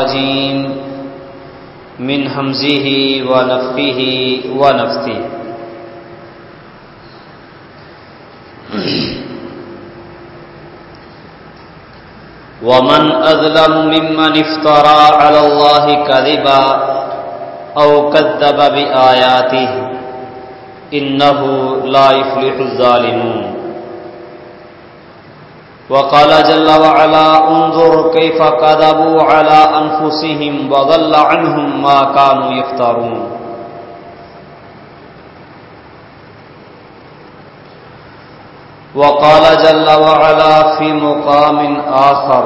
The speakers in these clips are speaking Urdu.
الرجيم من همزه ونفخه ونفثه. ومن أظلم ممن افترى على الله كذبا أو كذب بآياته إنه لا يفلح الظالمون. وقال جل وعلا، انظر كيف كذبوا على أنفسهم وضل عنهم ما كانوا يفترون. وقال جل وعلا في مقام آخر،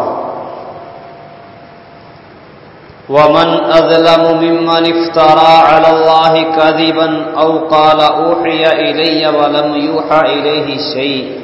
ومن أظلم ممن افترى على الله كذبا أو قال أوحي إلي ولم يوحى إليه شيء.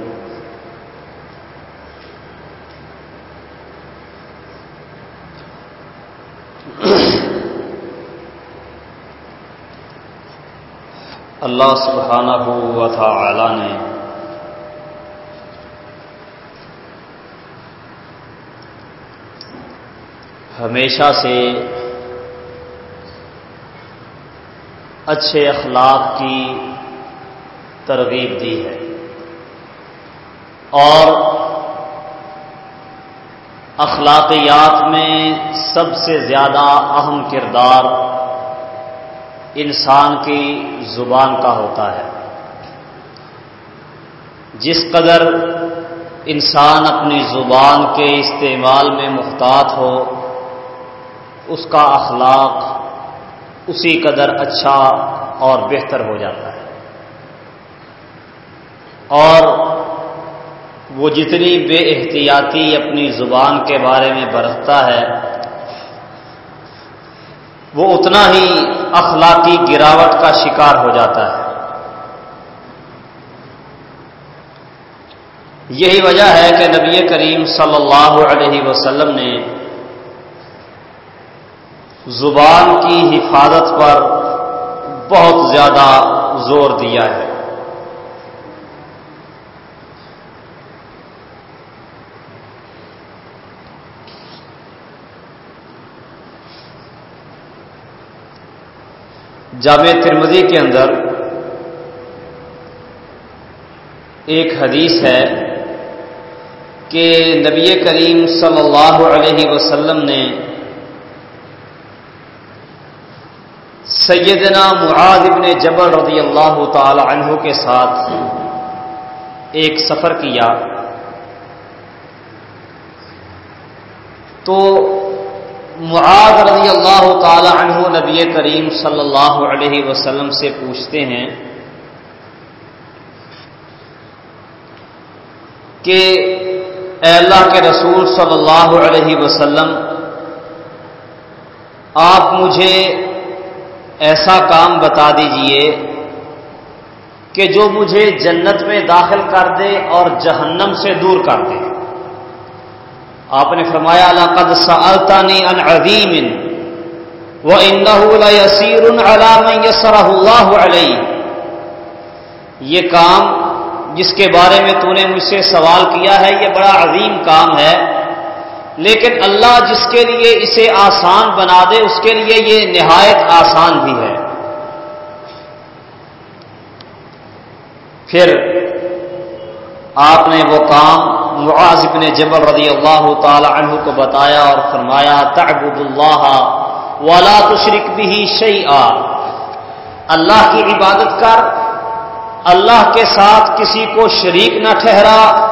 اللہ سبحانہ و تعالی نے ہمیشہ سے اچھے اخلاق کی ترغیب دی ہے اور اخلاقیات میں سب سے زیادہ اہم کردار انسان کی زبان کا ہوتا ہے۔ جس قدر انسان اپنی زبان کے استعمال میں محتاط ہو، اس کا اخلاق اسی قدر اچھا اور بہتر ہو جاتا ہے۔ اور وہ جتنی بے احتیاطی اپنی زبان کے بارے میں برتتا ہے وہ اتنا ہی اخلاقی گراوٹ کا شکار ہو جاتا ہے۔ یہی وجہ ہے کہ نبی کریم صلی اللہ علیہ وسلم نے زبان کی حفاظت پر بہت زیادہ زور دیا ہے۔ جامع ترمدی کے اندر ایک حدیث ہے کہ نبی کریم صلی اللہ علیہ وسلم نے سیدنا معاذ ابن جبل رضی اللہ تعالی عنہ کے ساتھ ایک سفر کیا۔ تو معاذ رضی اللہ تعالی عنہ نبی کریم صلی اللہ علیہ وسلم سے پوچھتے ہیں کہ اے اللہ کے رسول صلی اللہ علیہ وسلم، آپ مجھے ایسا کام بتا دیجیے کہ جو مجھے جنت میں داخل کر دے اور جہنم سے دور کر دے۔ آپ نے فرمایا، لقد سألتنی عن عظیم وإنه ليسير على من يسره الله علیہ. یہ کام جس کے بارے میں تو نے مجھ سے سوال کیا ہے، یہ بڑا عظیم کام ہے، لیکن اللہ جس کے لیے اسے آسان بنا دے، اس کے لیے یہ نہایت آسان بھی ہے۔ پھر آپ نے وہ کام معاذ بن جبل رضی اللہ تعالی عنہ کو بتایا اور فرمایا تعبد اللہ ولا تشرک بھی شیئا. اللہ کی عبادت کر، اللہ کے ساتھ کسی کو شریک نہ ٹھہرا۔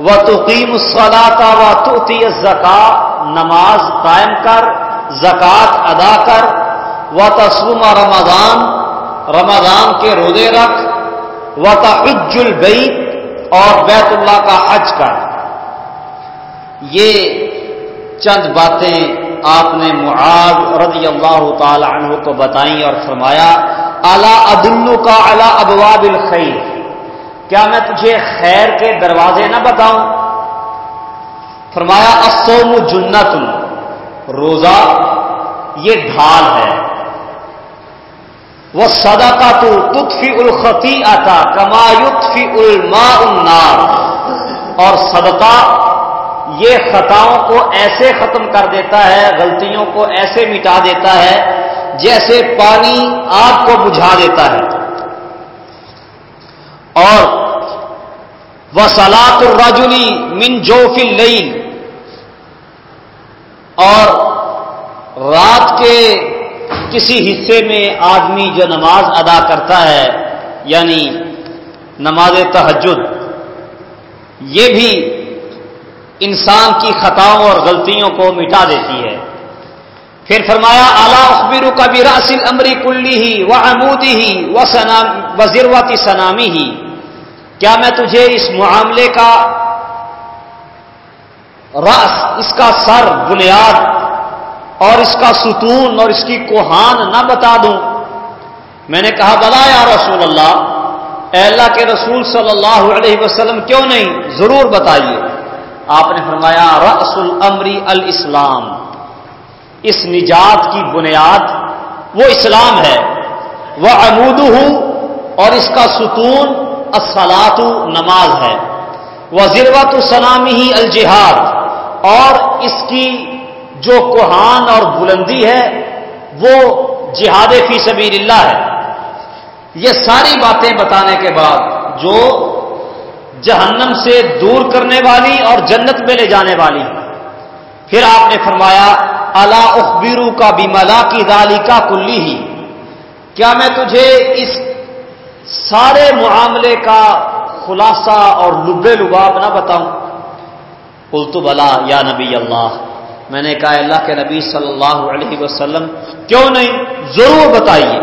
و تقیم الصلاۃ و توتی زکا نماز قائم کر، زکوٰۃ ادا کر۔ و تسلم رمضان رمضان کے روزے رکھ۔ و تحج البیت اور بیت اللہ کا حج کر۔ یہ چند باتیں آپ نے معاذ رضی اللہ تعالی عنہ کو بتائیں اور فرمایا اعلی عدل کا اعلی ابواب الخیر کیا میں تجھے خیر کے دروازے نہ بتاؤں؟ فرمایا اسوم جنت، روزہ یہ ڈھال ہے۔ وہ سدا کا تو تطفی الختی آتا کما یتفی الما النار۔ اور صدقہ یہ خطاؤں کو ایسے ختم کر دیتا ہے، غلطیوں کو ایسے مٹا دیتا ہے، جیسے پانی آگ کو بجھا دیتا ہے۔ اور وہ سلاط الرجنی من جوفل لئی اور رات کے کسی حصے میں آدمی جو نماز ادا کرتا ہے یعنی نماز تحجد یہ بھی انسان کی خطاؤں اور غلطیوں کو مٹا دیتی ہے۔ پھر فرمایا اعلی اخبیر کا بھی راسل امری کلی ہی و عمودی ہی و وزیرواتی سنامی ہی کیا میں تجھے اس معاملے کا رس اس کا سر، بنیاد اور اس کا ستون اور اس کی کوہان نہ بتا دوں۔ میں نے کہا، بلا یا رسول اللہ، اے اللہ کے رسول صلی اللہ علیہ وسلم، کیوں نہیں؟ ضرور بتائیے۔ آپ نے فرمایا رس العمری الاسلام۔ اس نجات کی بنیاد وہ اسلام ہے۔ وہ عمود اور اس کا ستون اسلات نماز ہے۔ وہ ضرورت سلامی ہی الجہاد، اور اس کی جو کوہان اور بلندی ہے، وہ جہاد فی سبیل اللہ ہے۔ یہ ساری باتیں بتانے کے بعد جو جہنم سے دور کرنے والی اور جنت میں لے جانے والی، پھر آپ نے فرمایا اللہ اخبیرو کا بیملا کی دالی کا کلی ہی کیا میں تجھے اس سارے معاملے کا خلاصہ اور لبے لباب نہ بتاؤں؟ التو بلا یا نبی اللہ۔ میں نے کہا اللہ کے نبی صلی اللہ علیہ وسلم، کیوں نہیں؟ ضرور بتائیے.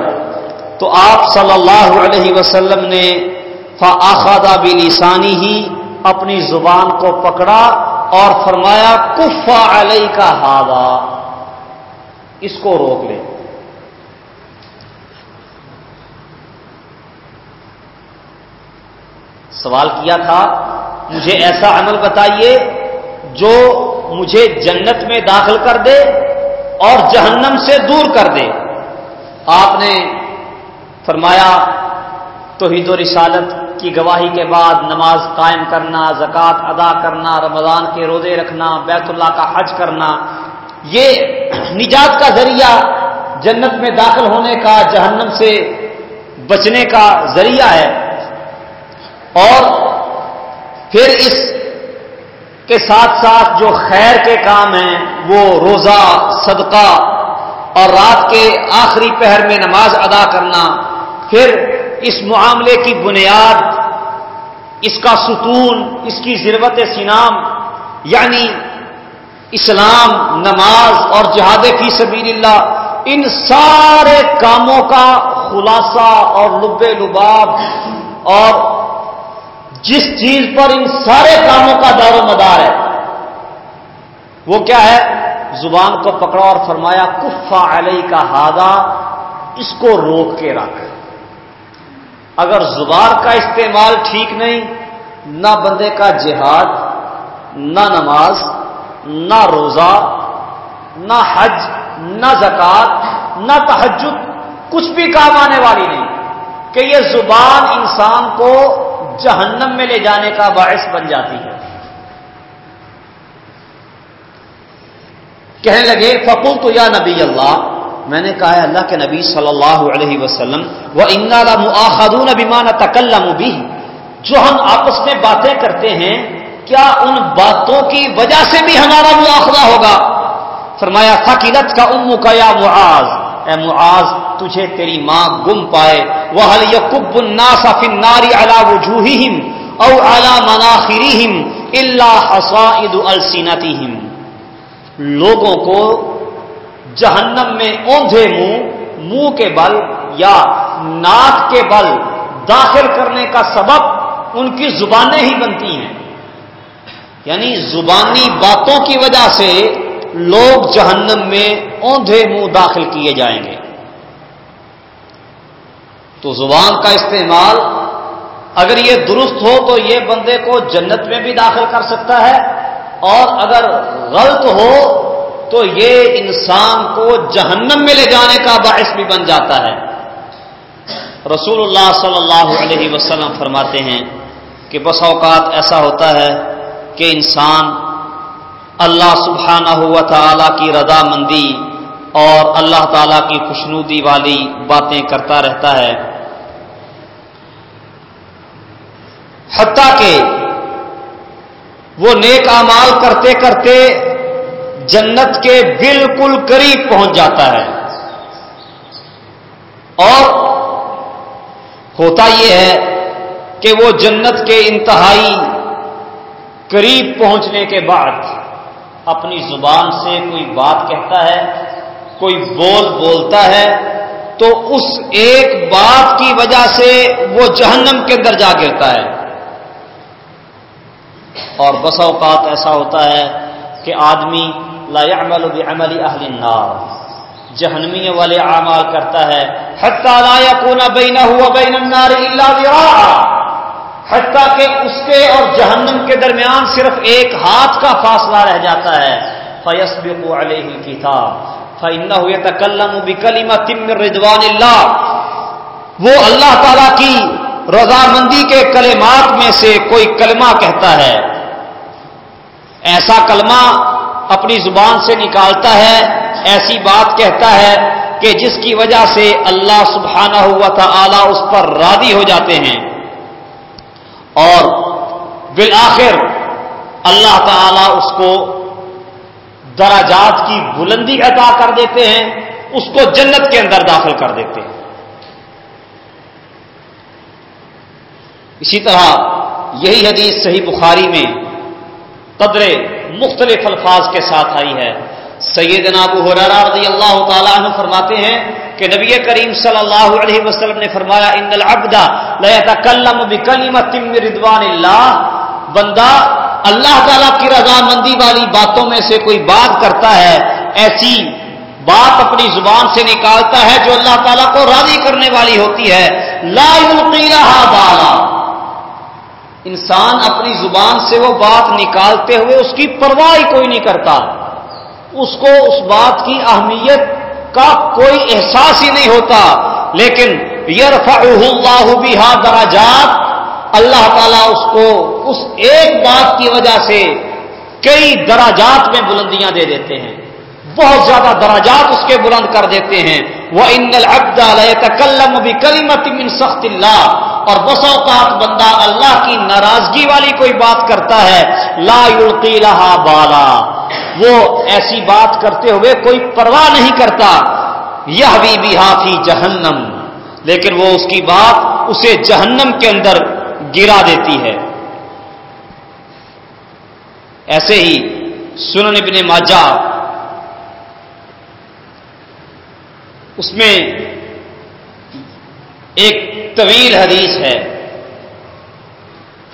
تو آپ صلی اللہ علیہ وسلم نے فاخادہ بلسانی ہی اپنی زبان کو پکڑا اور فرمایا کفا علیہ کا ہاوا اس کو روک لے۔ سوال کیا تھا، مجھے ایسا عمل بتائیے جو مجھے جنت میں داخل کر دے اور جہنم سے دور کر دے۔ آپ نے فرمایا، توحید و رسالت کی گواہی کے بعد نماز قائم کرنا، زکوٰۃ ادا کرنا، رمضان کے روزے رکھنا، بیت اللہ کا حج کرنا، یہ نجات کا ذریعہ جنت میں داخل ہونے کا، جہنم سے بچنے کا ذریعہ ہے۔ اور پھر اس کے ساتھ ساتھ جو خیر کے کام ہیں، وہ روزہ، صدقہ اور رات کے آخری پہر میں نماز ادا کرنا، پھر اس معاملے کی بنیاد، اس کا ستون، اس کی ضرورت سنام یعنی اسلام، نماز اور جہاد فی سبیل اللہ، ان سارے کاموں کا خلاصہ اور لب لباب اور جس چیز پر ان سارے کاموں کا دار و مدار ہے۔ وہ کیا ہے؟ زبان کو پکڑا اور فرمایا، کفا علیہ کا ہادہ اس کو روک کے رکھ۔ اگر زبان کا استعمال ٹھیک نہیں، نہ بندے کا جہاد، نہ نماز، نہ روزہ، نہ حج، نہ زکات، نہ تحجد کچھ بھی کام آنے والی نہیں۔ کہ یہ زبان انسان کو جہنم میں لے جانے کا باعث بن جاتی ہے۔ کہنے لگے فکو تو یا نبی اللہ میں نے کہا ہے اللہ کے نبی صلی اللہ علیہ وسلم وہ انخادون ابیمان تکلم بھی جو ہم آپس میں باتیں کرتے ہیں، کیا ان باتوں کی وجہ سے بھی ہمارا مواخذہ ہوگا؟ فرمایا فقیلت کا ام کا یا معاذ۔ اے معاذ، تجھے تیری ماں گم پائے۔ وہ حل یقب الناس فی النار علی وجوہہم او علی مناخرہم الا حصائد السنتہم لوگوں کو جہنم میں اوندھے منہ منہ کے بل یا ناک کے بل داخل کرنے کا سبب ان کی زبانیں ہی بنتی ہیں۔ یعنی زبانی باتوں کی وجہ سے لوگ جہنم میں اوندھے منہ داخل کیے جائیں گے۔ تو زبان کا استعمال اگر یہ درست ہو تو یہ بندے کو جنت میں بھی داخل کر سکتا ہے، اور اگر غلط ہو تو یہ انسان کو جہنم میں لے جانے کا باعث بھی بن جاتا ہے۔ رسول اللہ صلی اللہ علیہ وسلم فرماتے ہیں کہ بس اوقات ایسا ہوتا ہے کہ انسان اللہ سبحانہ ہوا تعالی کی رضا مندی اور اللہ تعالی کی خوشنودی والی باتیں کرتا رہتا ہے۔ حتیٰ کہ وہ نیک امال کرتے کرتے جنت کے بالکل قریب پہنچ جاتا ہے۔ اور ہوتا یہ ہے کہ وہ جنت کے انتہائی قریب پہنچنے کے بعد اپنی زبان سے کوئی بات کہتا ہے، کوئی بول بولتا ہے، تو اس ایک بات کی وجہ سے وہ جہنم کے اندر جا گرتا ہے۔ اور بس اوقات ایسا ہوتا ہے کہ آدمی لا يعمل بعمل اہل النار، جہنمی والے اعمال کرتا ہے، حتی لا يكون بینہ وبین النار الا ذراع حتی کہ اس کے اور جہنم کے درمیان صرف ایک ہاتھ کا فاصلہ رہ جاتا ہے۔ فیسبق علیہ الكتاب۔ فانه يتكلم بكلمه من رضوان اللہ وہ اللہ تعالی کی رضامندی کے کلمات میں سے کوئی کلمہ کہتا ہے۔ ایسا کلمہ اپنی زبان سے نکالتا ہے، ایسی بات کہتا ہے کہ جس کی وجہ سے اللہ سبحانہ ہوا تھا اس پر راضی ہو جاتے ہیں۔ اور بالآخر اللہ تعالی اس کو دراجات کی بلندی عطا کر دیتے ہیں، اس کو جنت کے اندر داخل کر دیتے ہیں۔ اسی طرح یہی حدیث صحیح بخاری میں قدر مختلف الفاظ کے ساتھ آئی ہے۔ سیدنا ابو حرارہ رضی اللہ تعالیٰ عنہ فرماتے ہیں کہ نبی کریم صلی اللہ علیہ وسلم نے فرمایا، ان العبد لا يتكلم بكلمه من رضوان اللہ. بندہ اللہ تعالیٰ کی رضامندی والی باتوں میں سے کوئی بات کرتا ہے، ایسی بات اپنی زبان سے نکالتا ہے جو اللہ تعالیٰ کو راضی کرنے والی ہوتی ہے۔ لا يلقي لها بالا انسان اپنی زبان سے وہ بات نکالتے ہوئے اس کی پرواہ کوئی نہیں کرتا۔ اس کو اس بات کی اہمیت کا کوئی احساس ہی نہیں ہوتا۔ لیکن اللہ بہا دراجات اللہ تعالیٰ اس کو اس ایک بات کی وجہ سے کئی دراجات میں بلندیاں دے دیتے ہیں۔ بہت زیادہ دراجات اس کے بلند کر دیتے ہیں۔ وہ ان تکلم بھی کلیمت من سخت اللہ اور بس اوقات بندہ اللہ کی ناراضگی والی کوئی بات کرتا ہے۔ لا یلقی لہا بالا۔ وہ ایسی بات کرتے ہوئے کوئی پرواہ نہیں کرتا۔ یہ بھی بحافی جہنم۔ لیکن وہ اس کی بات اسے جہنم کے اندر گرا دیتی ہے۔ ایسے ہی سنن ابن ماجہ اس میں ایک طویل حدیث ہے۔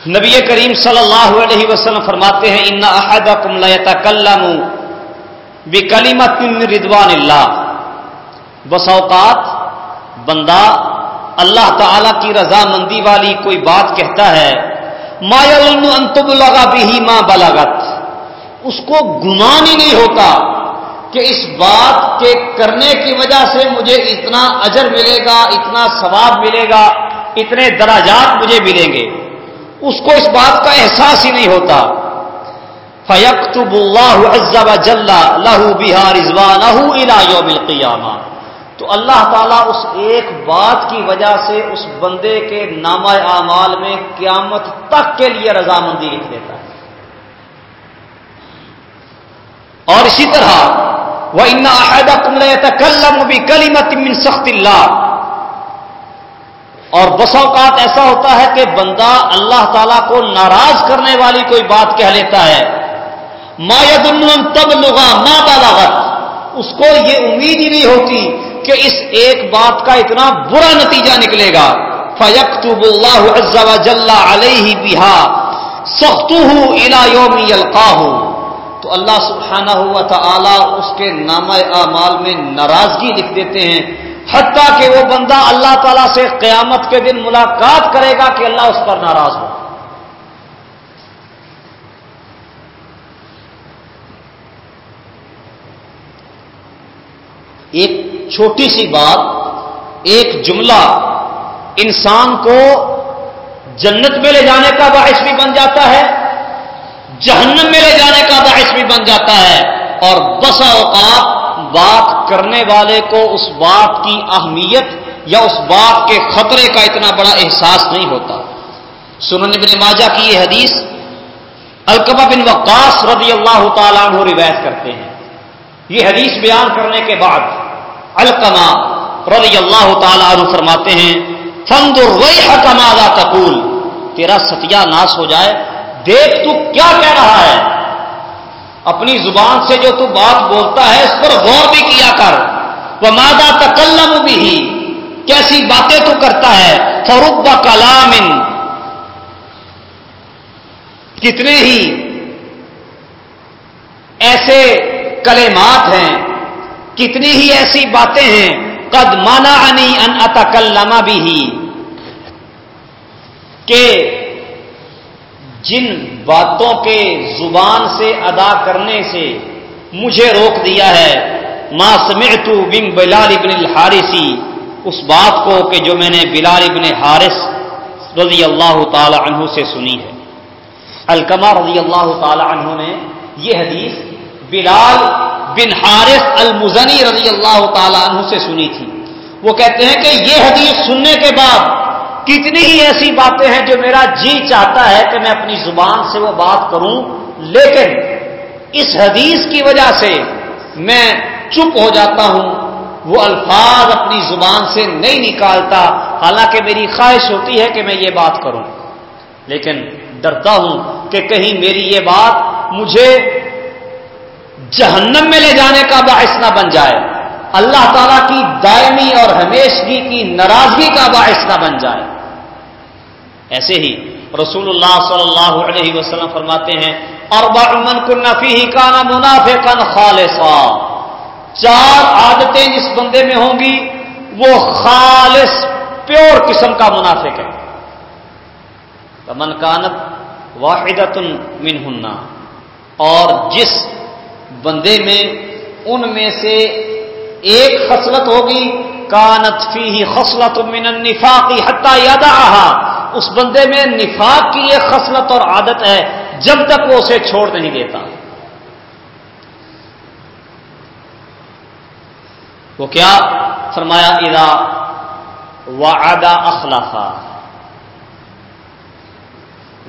نبی کریم صلی اللہ علیہ وسلم فرماتے ہیں، ان احدکم لا يتکلم بکلمۃ من رضوان اللہ. بس اوقات بندہ اللہ تعالی کی رضامندی والی کوئی بات کہتا ہے، ما یظن ان تبلغ به ما بلغت. اس کو گمان ہی نہیں ہوتا کہ اس بات کے کرنے کی وجہ سے مجھے اتنا اجر ملے گا، اتنا ثواب ملے گا، اتنے دراجات مجھے ملیں گے۔ اس کو اس بات کا احساس ہی نہیں ہوتا۔ فیقتب اللہ جل لہو بہار یوم القیامہ تو اللہ تعالیٰ اس ایک بات کی وجہ سے اس بندے کے نامہ اعمال میں قیامت تک کے لیے رضامندی لکھ دیتا ہے۔ اور اسی طرح وہ ان کلم بھی کلی مت من سخت اللہ اور بس اوقات ایسا ہوتا ہے کہ بندہ اللہ تعالی کو ناراض کرنے والی کوئی بات کہہ لیتا ہے۔ ما ید تب لوگا ماں بالاغت اس کو یہ امید ہی نہیں ہوتی کہ اس ایک بات کا اتنا برا نتیجہ نکلے گا۔ فیقتب اللہ جل علیہ بہا سخت ہوں الا القاہ تو اللہ سبحانہ ہوا تھا اس کے نام اعمال میں ناراضگی لکھ دیتے ہیں۔ حتیٰ کہ وہ بندہ اللہ تعالیٰ سے قیامت کے دن ملاقات کرے گا کہ اللہ اس پر ناراض ہو۔ ایک چھوٹی سی بات، ایک جملہ انسان کو جنت میں لے جانے کا باعث بھی بن جاتا ہے، جہنم میں لے جانے کا باعث بھی بن جاتا ہے اور بسا اوقات بات کرنے والے کو اس بات کی اہمیت یا اس بات کے خطرے کا اتنا بڑا احساس نہیں ہوتا۔ سنن بن ماجہ کی یہ حدیث القبہ بن وقاص رضی اللہ تعالیٰ عنہ روایت کرتے ہیں۔ یہ حدیث بیان کرنے کے بعد القما رضی اللہ تعالیٰ عنہ فرماتے ہیں فند کمادا تقول؟ تیرا ستیہ ناس ہو جائے، دیکھ تو کیا کہہ رہا ہے۔ اپنی زبان سے جو تو بات بولتا ہے، اس پر غور بھی کیا کر۔ وہ مادہ تکلم بھی کیسی باتیں تو کرتا ہے۔ فروغ کلام۔ کتنے ہی ایسے کلمات ہیں، کتنی ہی ایسی باتیں ہیں۔ قد مانا انی ان اتکلم بھی ہی کہ جن باتوں کے زبان سے ادا کرنے سے مجھے روک دیا ہے، ما سمعت بن بلال ابن الحارثی اس بات کو کہ جو میں نے بلال ابن حارث رضی اللہ تعالی عنہ سے سنی ہے۔ الکما رضی اللہ تعالی عنہ نے یہ حدیث بلال بن حارث المزنی رضی اللہ تعالی عنہ سے سنی تھی۔ وہ کہتے ہیں کہ یہ حدیث سننے کے بعد کتنی ہی ایسی باتیں ہیں جو میرا جی چاہتا ہے کہ میں اپنی زبان سے وہ بات کروں، لیکن اس حدیث کی وجہ سے میں چپ ہو جاتا ہوں، وہ الفاظ اپنی زبان سے نہیں نکالتا، حالانکہ میری خواہش ہوتی ہے کہ میں یہ بات کروں۔ لیکن ڈرتا ہوں کہ کہیں میری یہ بات مجھے جہنم میں لے جانے کا باعث نہ بن جائے۔ اللہ تعالیٰ کی دائمی اور ہمیشگی کی ناراضگی کا باعث نہ بن جائے۔ ایسے ہی رسول اللہ صلی اللہ علیہ وسلم فرماتے ہیں اور من کو نفی ہی کا نا منافع کن خالصا۔ چار عادتیں جس بندے میں ہوں گی، وہ خالص، پیور قسم کا منافق ہے۔ من کانت واحد من ہننا اور جس بندے میں ان میں سے ایک خصلت ہوگی، کانت فی خصلت من النفاقی حتی یادا اس بندے میں نفاق کی ایک خصلت اور عادت ہے، جب تک وہ اسے چھوڑ نہیں دیتا۔ وہ کیا فرمایا؟ ادا وعدہ اخلافا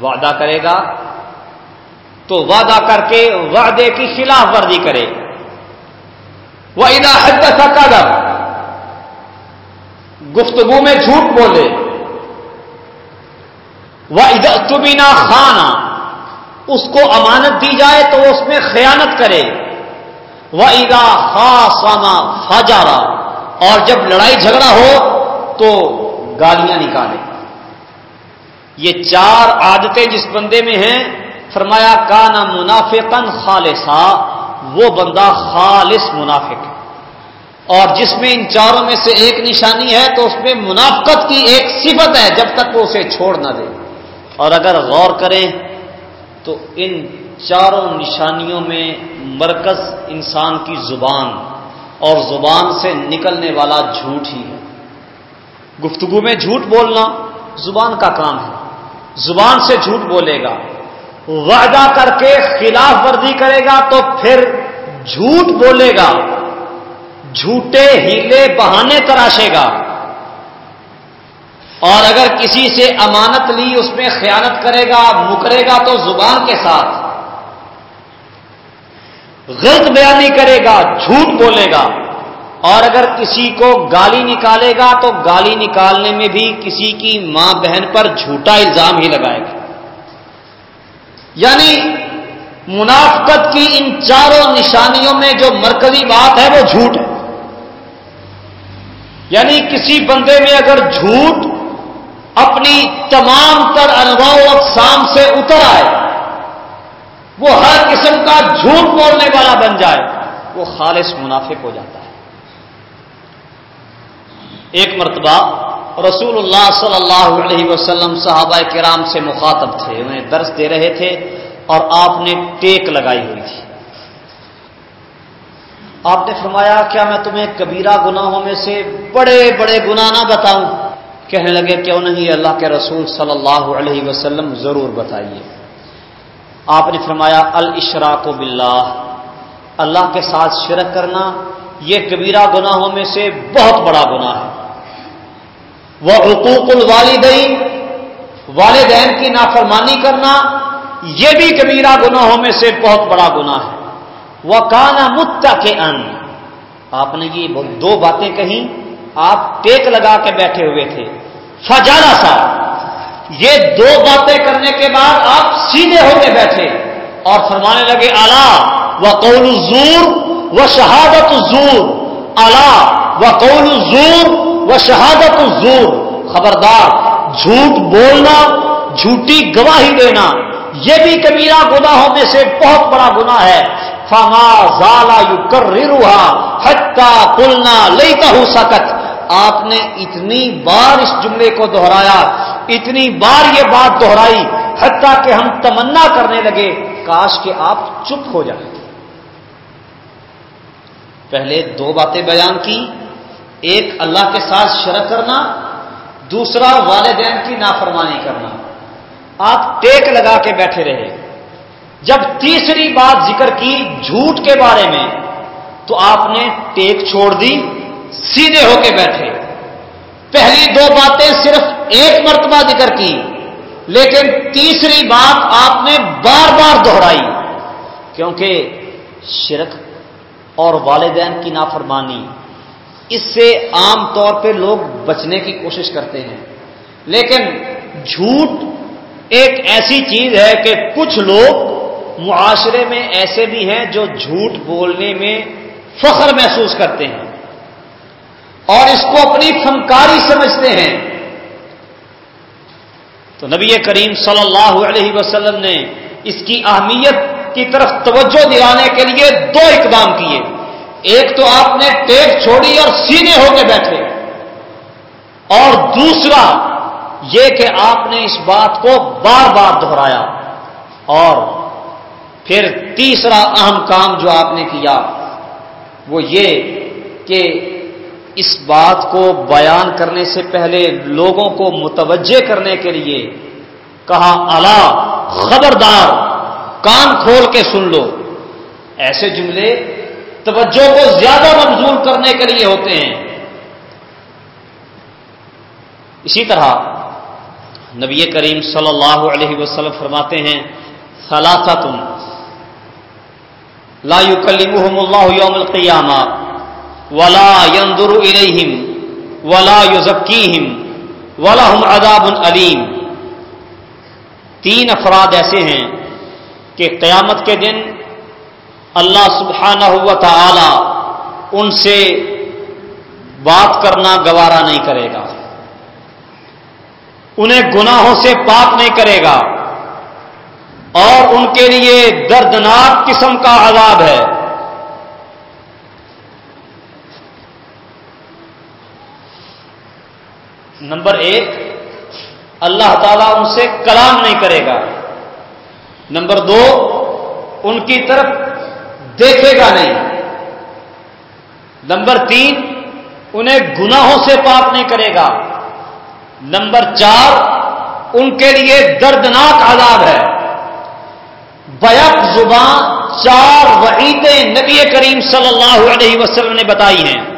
وعدہ کرے گا تو وعدہ کر کے وعدے کی خلاف ورزی کرے۔ وہ ادا حد کا گفتگو میں جھوٹ بولے۔ وہ ادبینا خانہ اس کو امانت دی جائے تو اس میں خیانت کرے۔ وہ ادا خاصانہ فاجارا اور جب لڑائی جھگڑا ہو تو گالیاں نکالے۔ یہ چار عادتیں جس بندے میں ہیں، فرمایا، کانا منافقن خالصا۔ وہ بندہ خالص منافق ہے۔ اور جس میں ان چاروں میں سے ایک نشانی ہے تو اس میں منافقت کی ایک صفت ہے، جب تک وہ اسے چھوڑ نہ دے۔ اور اگر غور کریں تو ان چاروں نشانیوں میں مرکز انسان کی زبان اور زبان سے نکلنے والا جھوٹ ہی ہے۔ گفتگو میں جھوٹ بولنا زبان کا کام ہے۔ زبان سے جھوٹ بولے گا۔ وعدہ کر کے خلاف ورزی کرے گا تو پھر جھوٹ بولے گا۔ جھوٹے ہیلے بہانے تراشے گا۔ اور اگر کسی سے امانت لی، اس میں خیانت کرے گا، مکرے گا تو زبان کے ساتھ غلط بیانی کرے گا، جھوٹ بولے گا۔ اور اگر کسی کو گالی نکالے گا، تو گالی نکالنے میں بھی کسی کی ماں بہن پر جھوٹا الزام ہی لگائے گا۔ یعنی منافقت کی ان چاروں نشانیوں میں جو مرکزی بات ہے، وہ جھوٹ ہے۔ یعنی کسی بندے میں اگر جھوٹ اپنی تمام تر انواع اقسام سے اتر آئے۔ وہ ہر قسم کا جھوٹ بولنے والا بن جائے۔ وہ خالص منافق ہو جاتا ہے۔ ایک مرتبہ رسول اللہ صلی اللہ علیہ وسلم صحابہ کرام سے مخاطب تھے۔ انہیں درس دے رہے تھے اور آپ نے ٹیک لگائی ہوئی تھی۔ آپ نے فرمایا، کیا میں تمہیں کبیرہ گناہوں میں سے بڑے بڑے گناہ نہ بتاؤں؟ کہنے لگے کیوں نہیں اللہ کے رسول صلی اللہ علیہ وسلم ضرور بتائیے۔ آپ نے فرمایا الاشراق باللہ۔ اللہ کے ساتھ شرک کرنا یہ کبیرہ گناہوں میں سے بہت بڑا گناہ ہے۔ وہ حقوق الوالدین، والدین کی نافرمانی کرنا یہ بھی کبیرہ گناہوں میں سے بہت بڑا گناہ ہے۔ وہ کانا متا کے ان آپ نے یہ دو باتیں کہیں۔ آپ ٹیک لگا کے بیٹھے ہوئے تھے۔ فجالا سا یہ دو باتیں کرنے کے بعد آپ سیدھے ہو کے بیٹھے اور فرمانے لگے اللہ و قول زور و شہادت زور اللہ و قول زور و شہادت زور خبردار، جھوٹ بولنا، جھوٹی گواہی دینا، یہ بھی کبیرہ گناہوں میں سے بہت بڑا گناہ ہے۔ فما زالا یو کر روحا ہٹا کلنا لیتا ہوں سکت۔ آپ نے اتنی بار اس جملے کو دہرایا، اتنی بار یہ بات دہرائی، حتیٰ کہ ہم تمنا کرنے لگے، کاش کہ آپ چپ ہو جائیں۔ پہلے دو باتیں بیان کی، ایک اللہ کے ساتھ شرک کرنا، دوسرا والدین کی نافرمانی کرنا۔ آپ ٹیک لگا کے بیٹھے رہے۔ جب تیسری بات ذکر کی جھوٹ کے بارے میں، تو آپ نے ٹیک چھوڑ دی سیدھے ہو کے بیٹھے۔ پہلی دو باتیں صرف ایک مرتبہ ذکر کی، لیکن تیسری بات آپ نے بار بار دہرائی، کیونکہ شرک اور والدین کی نافرمانی، اس سے عام طور پہ لوگ بچنے کی کوشش کرتے ہیں۔ لیکن جھوٹ ایک ایسی چیز ہے کہ کچھ لوگ معاشرے میں ایسے بھی ہیں جو جھوٹ بولنے میں فخر محسوس کرتے ہیں۔ اور اس کو اپنی فنکاری سمجھتے ہیں۔ تو نبی کریم صلی اللہ علیہ وسلم نے اس کی اہمیت کی طرف توجہ دلانے کے لیے دو اقدام کیے۔ ایک تو آپ نے ٹیپ چھوڑی اور سینے ہو کے بیٹھے۔ اور دوسرا یہ کہ آپ نے اس بات کو بار بار دہرایا۔ اور پھر تیسرا اہم کام جو آپ نے کیا وہ یہ کہ اس بات کو بیان کرنے سے پہلے لوگوں کو متوجہ کرنے کے لیے کہا اللہ خبردار، کان کھول کے سن لو. ایسے جملے توجہ کو زیادہ مبزول کرنے کے لیے ہوتے ہیں۔ اسی طرح نبی کریم صلی اللہ علیہ وسلم فرماتے ہیں سلاسات لا يكلمهم اللہ یوم القیامہ۔ ولا ينظر الیہم ولا یزکیہم ولہم عذاب علیم تین افراد ایسے ہیں کہ قیامت کے دن اللہ سبحانہ ہوا تعالی ان سے بات کرنا گوارا نہیں کرے گا۔ انہیں گناہوں سے پاک نہیں کرے گا۔ اور ان کے لیے دردناک قسم کا عذاب ہے۔ نمبر ایک، اللہ تعالیٰ ان سے کلام نہیں کرے گا۔ نمبر دو، ان کی طرف دیکھے گا نہیں۔ نمبر تین، انہیں گناہوں سے پاک نہیں کرے گا۔ نمبر چار، ان کے لیے دردناک عذاب ہے۔ بیک زبان چار وعیدیں نبی کریم صلی اللہ علیہ وسلم نے بتائی ہیں۔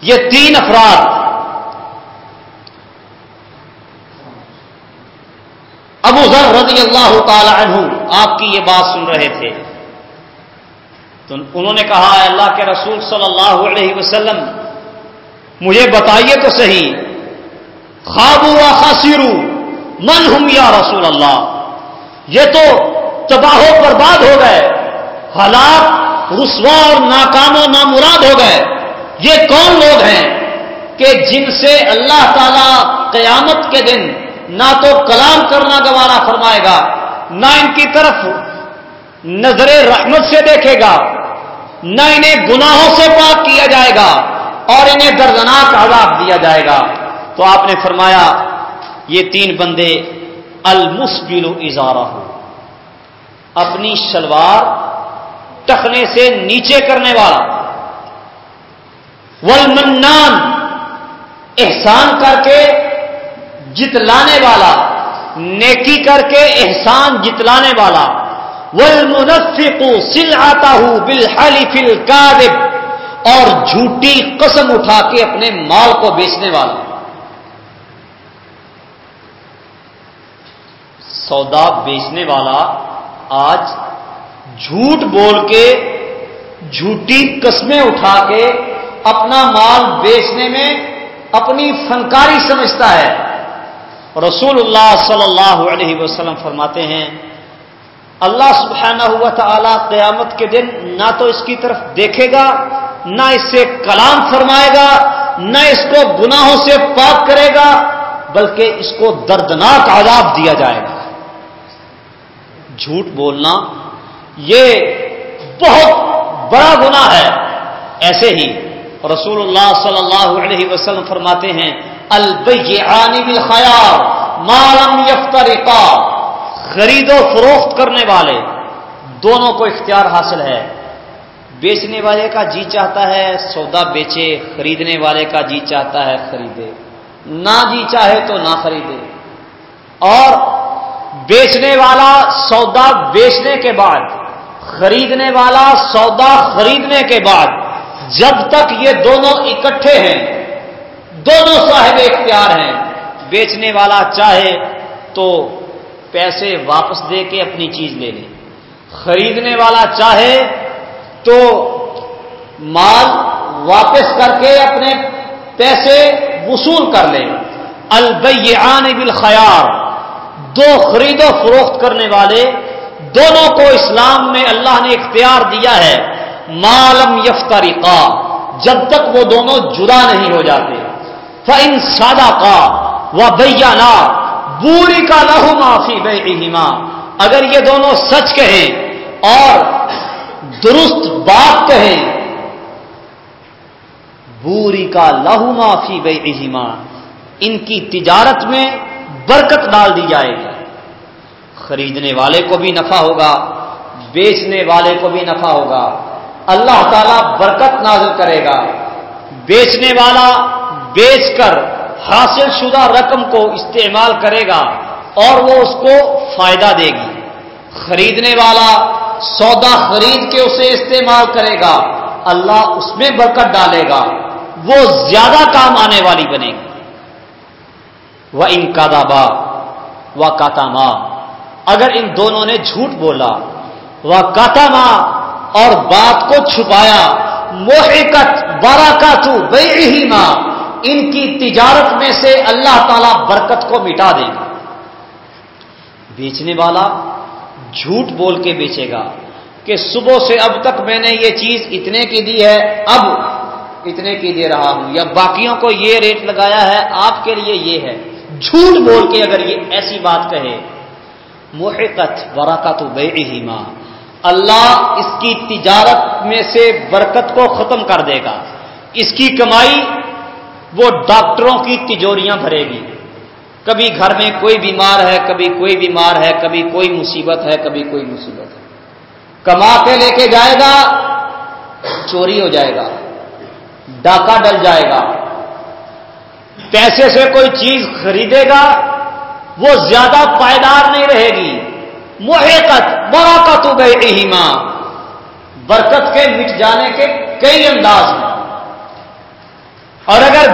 یہ تین افراد ابو ذر رضی اللہ تعالی عنہ آپ کی یہ بات سن رہے تھے۔ تو انہوں نے کہا اللہ کے رسول صلی اللہ علیہ وسلم، مجھے بتائیے تو صحیح خوابو و خاصیرو من ہوں یا رسول اللہ؟ یہ تو تباہ و برباد ہو گئے حالات رسوا اور ناکام و نامراد ہو گئے۔ یہ کون لوگ ہیں کہ جن سے اللہ تعالی قیامت کے دن نہ تو کلام کرنا گوارا فرمائے گا، نہ ان کی طرف نظر رحمت سے دیکھے گا، نہ انہیں گناہوں سے پاک کیا جائے گا اور انہیں دردناک عذاب دیا جائے گا۔ تو آپ نے فرمایا، یہ تین بندے المسبل اظہارہ ہو اپنی شلوار ٹکنے سے نیچے کرنے والا والمنان۔ احسان کر کے جتلانے والا، نیکی کر کے احسان جتلانے والا۔ والمنفق سلعته بالحلف الكاذب، اور جھوٹی قسم اٹھا کے اپنے مال کو بیچنے والا۔ سودا بیچنے والا آج جھوٹ بول کے، جھوٹی قسمیں اٹھا کے اپنا مال بیچنے میں اپنی فنکاری سمجھتا ہے۔ رسول اللہ صلی اللہ علیہ وسلم فرماتے ہیں، اللہ سبحانہ ہوا تعالی قیامت کے دن نہ تو اس کی طرف دیکھے گا، نہ اس سے کلام فرمائے گا، نہ اس کو گناہوں سے پاک کرے گا، بلکہ اس کو دردناک عذاب دیا جائے گا۔ جھوٹ بولنا یہ بہت بڑا گنا ہے۔ ایسے ہی رسول اللہ صلی اللہ علیہ وسلم فرماتے ہیں البیعانی بالخیار مالم یفترقا۔ خرید و فروخت کرنے والے، دونوں کو اختیار حاصل ہے۔ بیچنے والے کا جی چاہتا ہے، سودا بیچے، خریدنے والے کا جی چاہتا ہے، خریدے۔ نہ جی چاہے تو نہ خریدے۔ اور بیچنے والا سودا بیچنے کے بعد، خریدنے والا سودا خریدنے کے بعد جب تک یہ دونوں اکٹھے ہیں، دونوں صاحب اختیار ہیں، بیچنے والا چاہے تو پیسے واپس دے کے اپنی چیز لے لے۔ خریدنے والا چاہے تو مال واپس کر کے اپنے پیسے وصول کر لے۔ البیعان بالخیار، دو خرید و فروخت کرنے والے، دونوں کو اسلام میں اللہ نے اختیار دیا ہے۔ مالم یفتریقا جب تک وہ دونوں جدا نہیں ہو جاتے۔ فن سادہ کا و بیانہ بوری کا لہو معافی بے اگر یہ دونوں سچ کہیں اور درست بات کہیں بوری کا لہو معافی بے ان کی تجارت میں برکت ڈال دی جائے گی۔ خریدنے والے کو بھی نفع ہوگا، بیچنے والے کو بھی نفع ہوگا۔ اللہ تعالی برکت نازل کرے گا۔ بیچنے والا بیچ کر حاصل شدہ رقم کو استعمال کرے گا اور وہ اس کو فائدہ دے گی۔ خریدنے والا سودا خرید کے اسے استعمال کرے گا۔ اللہ اس میں برکت ڈالے گا۔ وہ زیادہ کام آنے والی بنے گی۔ وہ ان کا دابا و کاتاما اگر ان دونوں نے جھوٹ بولا۔ وہ کاتاما اور بات کو چھپایا موحقت بارہ کا بے ماں ان کی تجارت میں سے اللہ تعالی برکت کو مٹا دے گا۔ بیچنے والا جھوٹ بول کے بیچے گا کہ صبح سے اب تک میں نے یہ چیز اتنے کی دی ہے، اب اتنے کی دے رہا ہوں، یا باقیوں کو یہ ریٹ لگایا ہے، آپ کے لیے یہ ہے۔ جھوٹ بول کے اگر یہ ایسی بات کہے محقت براکت بے ماں اللہ اس کی تجارت میں سے برکت کو ختم کر دے گا۔ اس کی کمائی وہ ڈاکٹروں کی تجوریاں بھرے گی۔ کبھی گھر میں کوئی بیمار ہے، کبھی کوئی بیمار ہے، کبھی کوئی مصیبت ہے، کبھی کوئی مصیبت ہے۔ کما کے لے کے جائے گا، چوری ہو جائے گا، ڈاکہ ڈل جائے گا۔ پیسے سے کوئی چیز خریدے گا، وہ زیادہ پائیدار نہیں رہے گی۔ محقت بڑا کا تو گئے ماں برکت کے مٹ جانے کے کئی انداز ہیں۔ اور اگر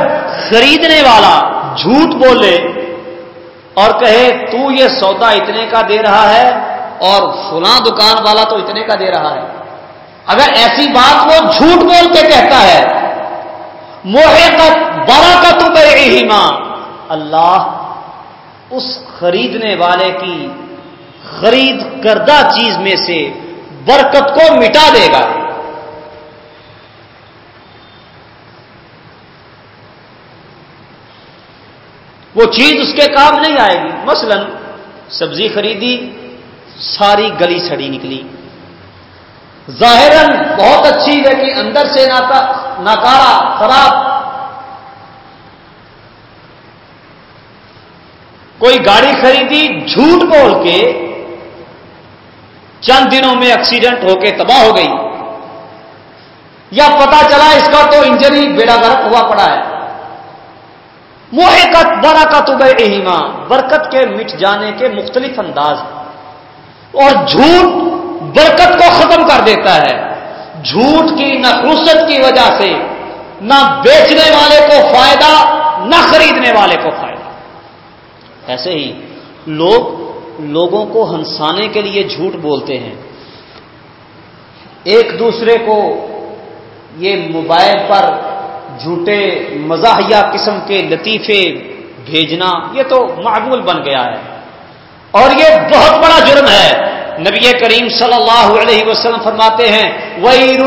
خریدنے والا جھوٹ بولے اور کہے، تو یہ سودا اتنے کا دے رہا ہے اور فلاں دکان والا تو اتنے کا دے رہا ہے۔ اگر ایسی بات وہ جھوٹ بول کے کہتا ہے موہے کا بڑا کا تو ماں اللہ اس خریدنے والے کی خرید کردہ چیز میں سے برکت کو مٹا دے گا۔ وہ چیز اس کے کام نہیں آئے گی۔ مثلا سبزی خریدی، ساری گلی سڑی نکلی۔ ظاہر بہت اچھی لیکن اندر سے ناکارا خراب۔ کوئی گاڑی خریدی، جھوٹ بول کے چند دنوں میں ایکسیڈنٹ ہو کے تباہ ہو گئی۔ یا پتا چلا اس کا تو انجری بیڑا گرک ہوا پڑا ہے۔ موہے برا کا تو ماں برکت کے مٹ جانے کے مختلف انداز۔ اور جھوٹ برکت کو ختم کر دیتا ہے۔ جھوٹ کی نہ خصت کی وجہ سے، نہ بیچنے والے کو فائدہ، نہ خریدنے والے کو فائدہ۔ ایسے ہی لوگ لوگوں کو ہنسانے کے لیے جھوٹ بولتے ہیں۔ ایک دوسرے کو یہ موبائل پر جھوٹے مزاحیہ قسم کے لطیفے بھیجنا یہ تو معمول بن گیا ہے۔ اور یہ بہت بڑا جرم ہے۔ نبی کریم صلی اللہ علیہ وسلم فرماتے ہیں ویر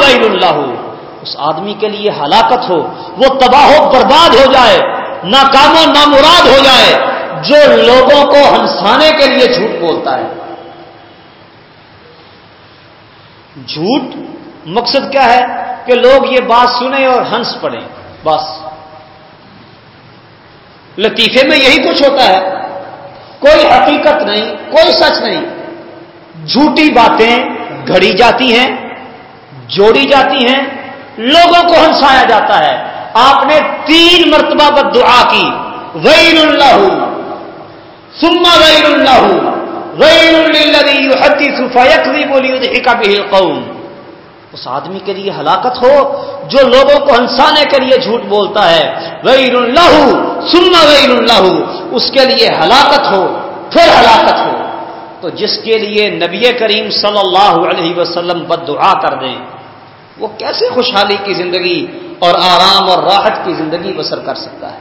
ویر اس آدمی کے لیے ہلاکت ہو، وہ تباہ و برباد ہو جائے، ناکام و نامراد ہو جائے، جو لوگوں کو ہنسانے کے لیے جھوٹ بولتا ہے۔ جھوٹ مقصد کیا ہے؟ کہ لوگ یہ بات سنیں اور ہنس پڑیں، بس۔ لطیفے میں یہی کچھ ہوتا ہے۔ کوئی حقیقت نہیں، کوئی سچ نہیں۔ جھوٹی باتیں گھڑی جاتی ہیں، جوڑی جاتی ہیں لوگوں کو ہنسایا جاتا ہے۔ آپ نے تین مرتبہ بد دعا کی ویر اللہ سما ویر اللہ ویر بولی کا قوم اس آدمی کے لیے ہلاکت ہو جو لوگوں کو ہنسانے کے لیے جھوٹ بولتا ہے۔ ویر اللہ سننا ویر اللہ اس کے لیے ہلاکت ہو، پھر ہلاکت ہو۔ تو جس کے لیے نبی کریم صلی اللہ علیہ وسلم بد دعا کر دیں وہ کیسے خوشحالی کی زندگی اور آرام اور راحت کی زندگی بسر کر سکتا ہے؟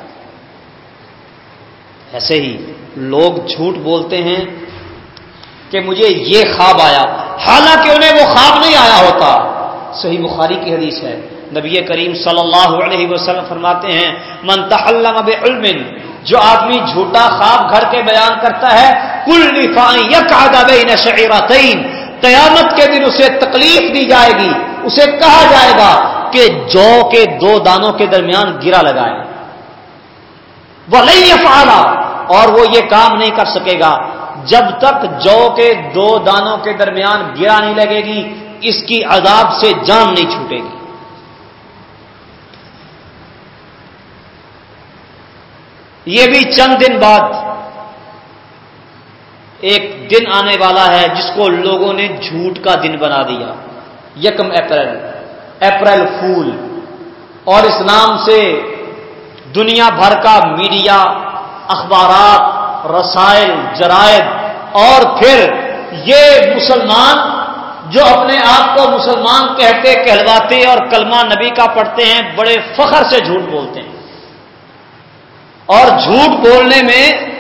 ایسے ہی لوگ جھوٹ بولتے ہیں کہ مجھے یہ خواب آیا، حالانکہ انہیں وہ خواب نہیں آیا ہوتا۔ صحیح بخاری کی حدیث ہے۔ نبی کریم صلی اللہ علیہ وسلم فرماتے ہیں، من تحلم بعلم جو آدمی جھوٹا خواب گھر کے بیان کرتا ہے، کل بین شعیرتین قیامت کے دن اسے تکلیف دی جائے گی، اسے کہا جائے گا کہ جو کے دو دانوں کے درمیان گرا لگائے۔ وہ نہیں اور وہ یہ کام نہیں کر سکے گا۔ جب تک جو کے دو دانوں کے درمیان گرا نہیں لگے گی، اس کی عذاب سے جان نہیں چھوٹے گی۔ یہ بھی چند دن بعد ایک دن آنے والا ہے جس کو لوگوں نے جھوٹ کا دن بنا دیا۔ یکم اپریل اپریل فول اور اس نام سے دنیا بھر کا میڈیا، اخبارات، رسائل، جرائد، اور پھر یہ مسلمان جو اپنے آپ کو مسلمان کہتے، کہلواتے اور کلمہ نبی کا پڑھتے ہیں، بڑے فخر سے جھوٹ بولتے ہیں۔ اور جھوٹ بولنے میں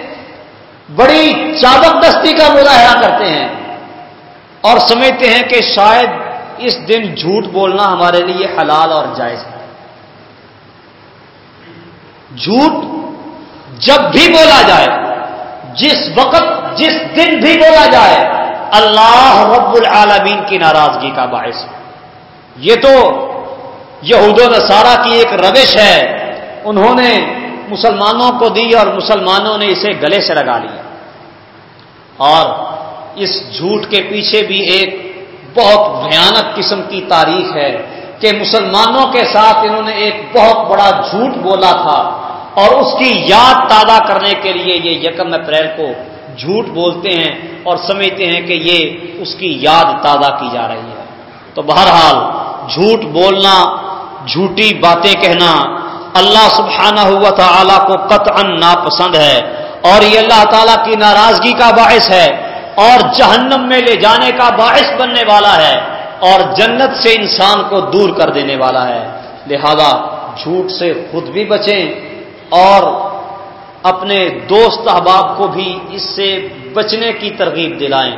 بڑی چابک دستی کا مظاہرہ کرتے ہیں اور سمجھتے ہیں کہ شاید اس دن جھوٹ بولنا ہمارے لیے حلال اور جائز ہے۔ جھوٹ جب بھی بولا جائے، جس وقت، جس دن بھی بولا جائے، اللہ رب العالمین کی ناراضگی کا باعث یہ تو یہود و نصارہ کی ایک روش ہے۔ انہوں نے مسلمانوں کو دی اور مسلمانوں نے اسے گلے سے لگا لیا اور اس جھوٹ کے پیچھے بھی ایک بہت بھیانک قسم کی تاریخ ہے کہ مسلمانوں کے ساتھ انہوں نے ایک بہت بڑا جھوٹ بولا تھا اور اس کی یاد تازہ کرنے کے لیے یہ یکم اپریل کو جھوٹ بولتے ہیں اور سمجھتے ہیں کہ یہ اس کی یاد تازہ کی جا رہی ہے۔ تو بہرحال جھوٹ بولنا، جھوٹی باتیں کہنا اللہ سبحانہ ہوا تعالیٰ کو قطعا ناپسند ہے۔ اور یہ اللہ تعالیٰ کی ناراضگی کا باعث ہے اور جہنم میں لے جانے کا باعث بننے والا ہے اور جنت سے انسان کو دور کر دینے والا ہے۔ لہذا جھوٹ سے خود بھی بچیں اور اپنے دوست احباب کو بھی اس سے بچنے کی ترغیب دلائیں۔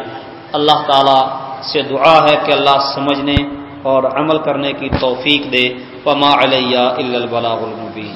اللہ تعالیٰ سے دعا ہے کہ اللہ سمجھنے اور عمل کرنے کی توفیق دے۔ پما علیہ البلاغ المبین